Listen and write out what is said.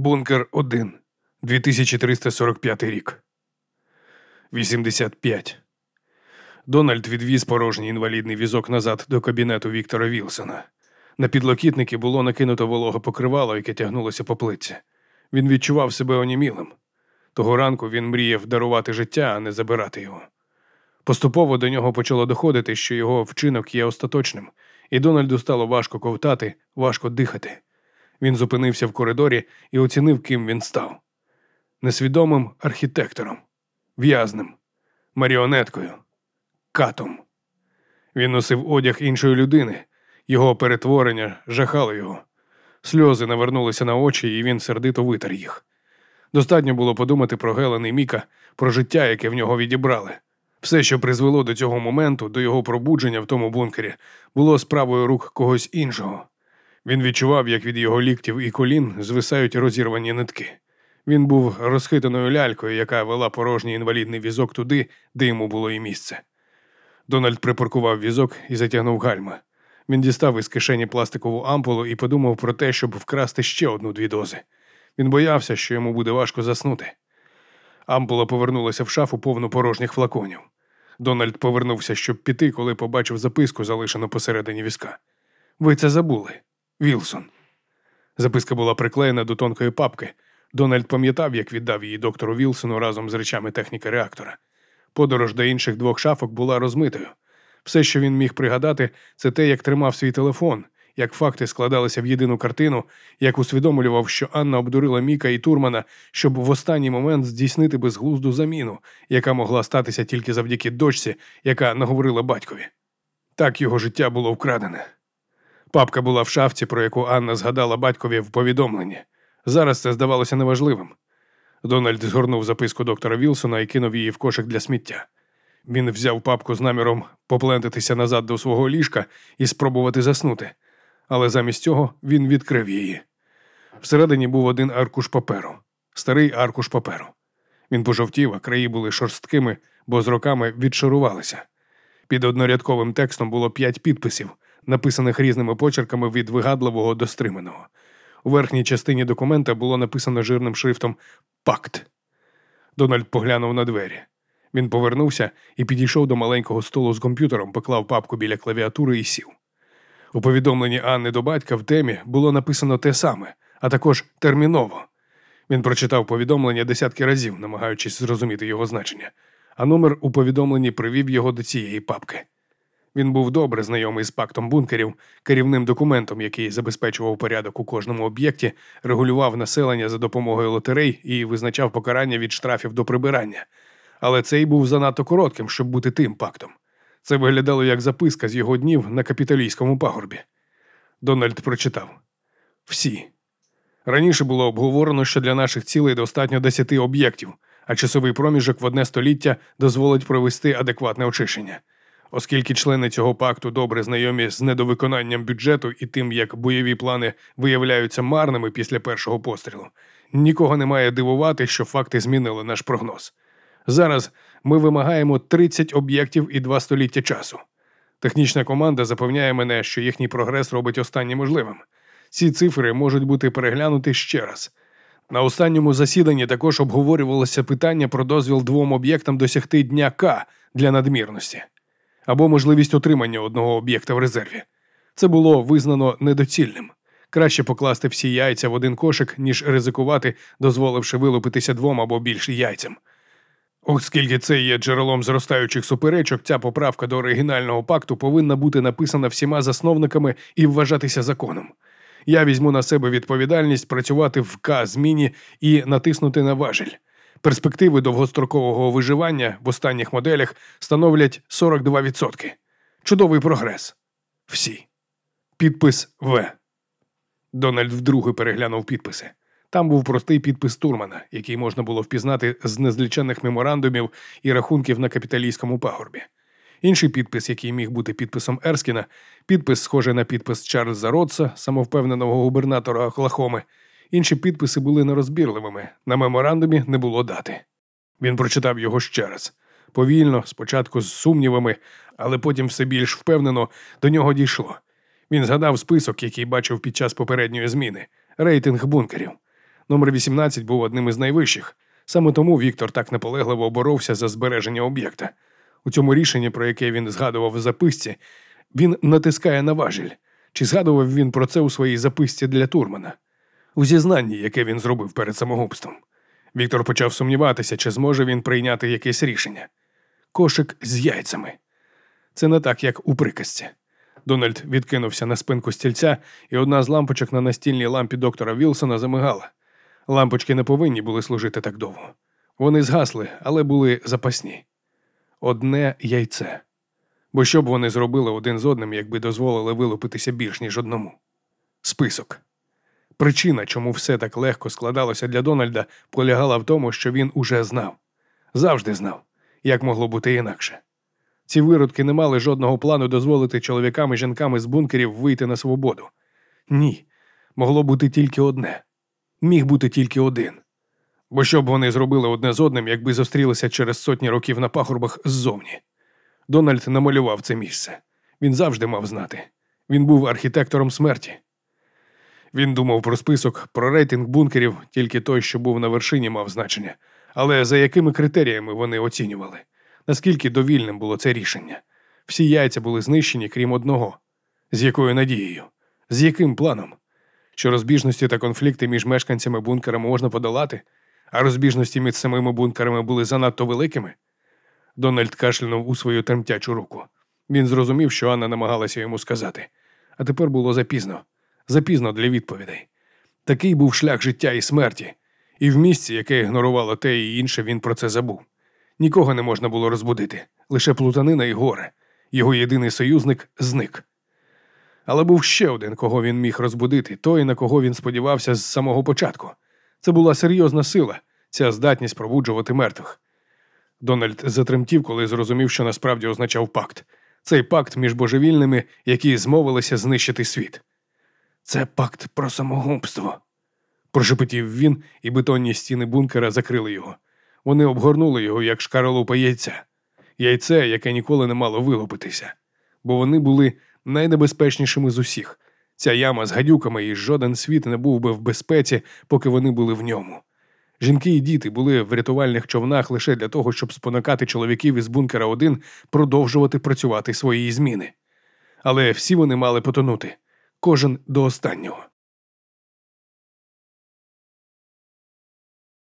Бункер 1. 2345 рік. 85. Дональд відвіз порожній інвалідний візок назад до кабінету Віктора Вілсона. На підлокітники було накинуто вологе покривало, яке тягнулося по плитці. Він відчував себе онімілим. Того ранку він мріяв дарувати життя, а не забирати його. Поступово до нього почало доходити, що його вчинок є остаточним, і Дональду стало важко ковтати, важко дихати. Він зупинився в коридорі і оцінив, ким він став несвідомим архітектором, в'язнем, маріонеткою, катом. Він носив одяг іншої людини, його перетворення жахало його. Сльози навернулися на очі, і він сердито витер їх. Достатньо було подумати про Гелен і Міка, про життя, яке в нього відібрали. Все, що призвело до цього моменту, до його пробудження в тому бункері, було справою рук когось іншого. Він відчував, як від його ліктів і колін звисають розірвані нитки. Він був розхитаною лялькою, яка вела порожній інвалідний візок туди, де йому було і місце. Дональд припаркував візок і затягнув гальма. Він дістав із кишені пластикову ампулу і подумав про те, щоб вкрасти ще одну-дві дози. Він боявся, що йому буде важко заснути. Ампула повернулася в шафу повну порожніх флаконів. Дональд повернувся, щоб піти, коли побачив записку, залишену посередині візка. Ви це забули. Вілсон. Записка була приклеєна до тонкої папки. Дональд пам'ятав, як віддав її доктору Вілсону разом з речами техніки реактора. Подорож до інших двох шафок була розмитою. Все, що він міг пригадати, це те, як тримав свій телефон, як факти складалися в єдину картину, як усвідомлював, що Анна обдурила Міка і Турмана, щоб в останній момент здійснити безглузду заміну, яка могла статися тільки завдяки дочці, яка наговорила батькові. Так його життя було вкрадене. Папка була в шафці, про яку Анна згадала батькові в повідомленні. Зараз це здавалося неважливим. Дональд згорнув записку доктора Вілсона і кинув її в кошик для сміття. Він взяв папку з наміром поплентатися назад до свого ліжка і спробувати заснути, але замість цього він відкрив її. Всередині був один аркуш паперу, старий аркуш паперу. Він пожовтів, а краї були шорсткими, бо з роками відшарувалися. Під однорядковим текстом було п'ять підписів, написаних різними почерками від вигадливого до стриманого. У верхній частині документа було написано жирним шрифтом Пакт. Дональд поглянув на двері. Він повернувся і підійшов до маленького столу з комп'ютером, поклав папку біля клавіатури і сів. У повідомленні Анни до батька в темі було написано те саме, а також терміново. Він прочитав повідомлення десятки разів, намагаючись зрозуміти його значення, а номер у повідомленні привів його до цієї папки. Він був добре знайомий з пактом бункерів, керівним документом, який забезпечував порядок у кожному об'єкті, регулював населення за допомогою лотерей і визначав покарання від штрафів до прибирання. Але цей був занадто коротким, щоб бути тим пактом. Це виглядало як записка з його днів на капіталійському пагорбі. Дональд прочитав всі. Раніше було обговорено, що для наших цілей достатньо десяти об'єктів, а часовий проміжок в одне століття дозволить провести адекватне очищення. Оскільки члени цього пакту добре знайомі з недовиконанням бюджету і тим, як бойові плани виявляються марними після першого пострілу, нікого не має дивувати, що факти змінили наш прогноз. Зараз ми вимагаємо 30 об'єктів і два століття часу. Технічна команда запевняє мене, що їхній прогрес робить останнє можливим. Ці цифри можуть бути переглянуті ще раз. На останньому засіданні також обговорювалося питання про дозвіл двом об'єктам досягти дня К для надмірності або можливість отримання одного об'єкта в резерві. Це було визнано недоцільним. Краще покласти всі яйця в один кошик, ніж ризикувати, дозволивши вилупитися двом або більше яйцям. Оскільки це є джерелом зростаючих суперечок, ця поправка до оригінального пакту повинна бути написана всіма засновниками і вважатися законом. Я візьму на себе відповідальність працювати в К зміні і натиснути на важіль. Перспективи довгострокового виживання в останніх моделях становлять 42%. Чудовий прогрес. Всі. Підпис В. Дональд вдруге переглянув підписи. Там був простий підпис Турмана, який можна було впізнати з незлічених меморандумів і рахунків на капіталійському пагорбі. Інший підпис, який міг бути підписом Ерскіна, підпис, схожий на підпис Чарльза Ротса, самовпевненого губернатора Оклахоми, Інші підписи були нерозбірливими, на меморандумі не було дати. Він прочитав його ще раз. Повільно, спочатку з сумнівами, але потім все більш впевнено до нього дійшло. Він згадав список, який бачив під час попередньої зміни рейтинг бункерів. Номер 18 був одним із найвищих. Саме тому Віктор так наполегливо боровся за збереження об'єкта. У цьому рішенні, про яке він згадував в записці, він натискає на важіль. Чи згадував він про це у своїй записці для Турмана? У зізнанні, яке він зробив перед самогубством. Віктор почав сумніватися, чи зможе він прийняти якесь рішення. Кошик з яйцями. Це не так, як у приказці. Дональд відкинувся на спинку стільця, і одна з лампочок на настільній лампі доктора Вілсона замигала. Лампочки не повинні були служити так довго. Вони згасли, але були запасні. Одне яйце. Бо що б вони зробили один з одним, якби дозволили вилупитися більш, ніж одному? Список. Причина, чому все так легко складалося для Дональда, полягала в тому, що він уже знав. Завжди знав, як могло бути інакше. Ці виродки не мали жодного плану дозволити чоловікам і жінкам із бункерів вийти на свободу. Ні, могло бути тільки одне. Міг бути тільки один. Бо що б вони зробили одне з одним, якби зустрілися через сотні років на пахорбах ззовні? Дональд намалював це місце. Він завжди мав знати. Він був архітектором смерті. Він думав про список, про рейтинг бункерів, тільки той, що був на вершині, мав значення. Але за якими критеріями вони оцінювали? Наскільки довільним було це рішення? Всі яйця були знищені, крім одного. З якою надією? З яким планом? Що розбіжності та конфлікти між мешканцями бункера можна подолати, а розбіжності між самими бункерами були занадто великими? Дональд кашлянув у свою тремтячу руку. Він зрозумів, що Анна намагалася йому сказати. А тепер було запізно. Запізно для відповідей. Такий був шлях життя і смерті, і в місці, яке ігнорувало те і інше, він про це забув. Нікого не можна було розбудити, лише плутанина і горе. Його єдиний союзник зник. Але був ще один, кого він міг розбудити, той, на кого він сподівався з самого початку. Це була серйозна сила, ця здатність пробуджувати мертвих. Дональд затремтів, коли зрозумів, що насправді означав пакт. Цей пакт між божевільними, які змовилися знищити світ. Це пакт про самогубство. Прошепотів він, і бетонні стіни бункера закрили його. Вони обгорнули його, як шкаралупа яйця, яйце, яке ніколи не мало вилупитися, бо вони були найнебезпечнішими з усіх. Ця яма з гадюками, і жоден світ не був би в безпеці, поки вони були в ньому. Жінки і діти були в рятувальних човнах лише для того, щоб спонукати чоловіків із бункера 1 продовжувати працювати свої зміни. Але всі вони мали потонути, кожен до останнього.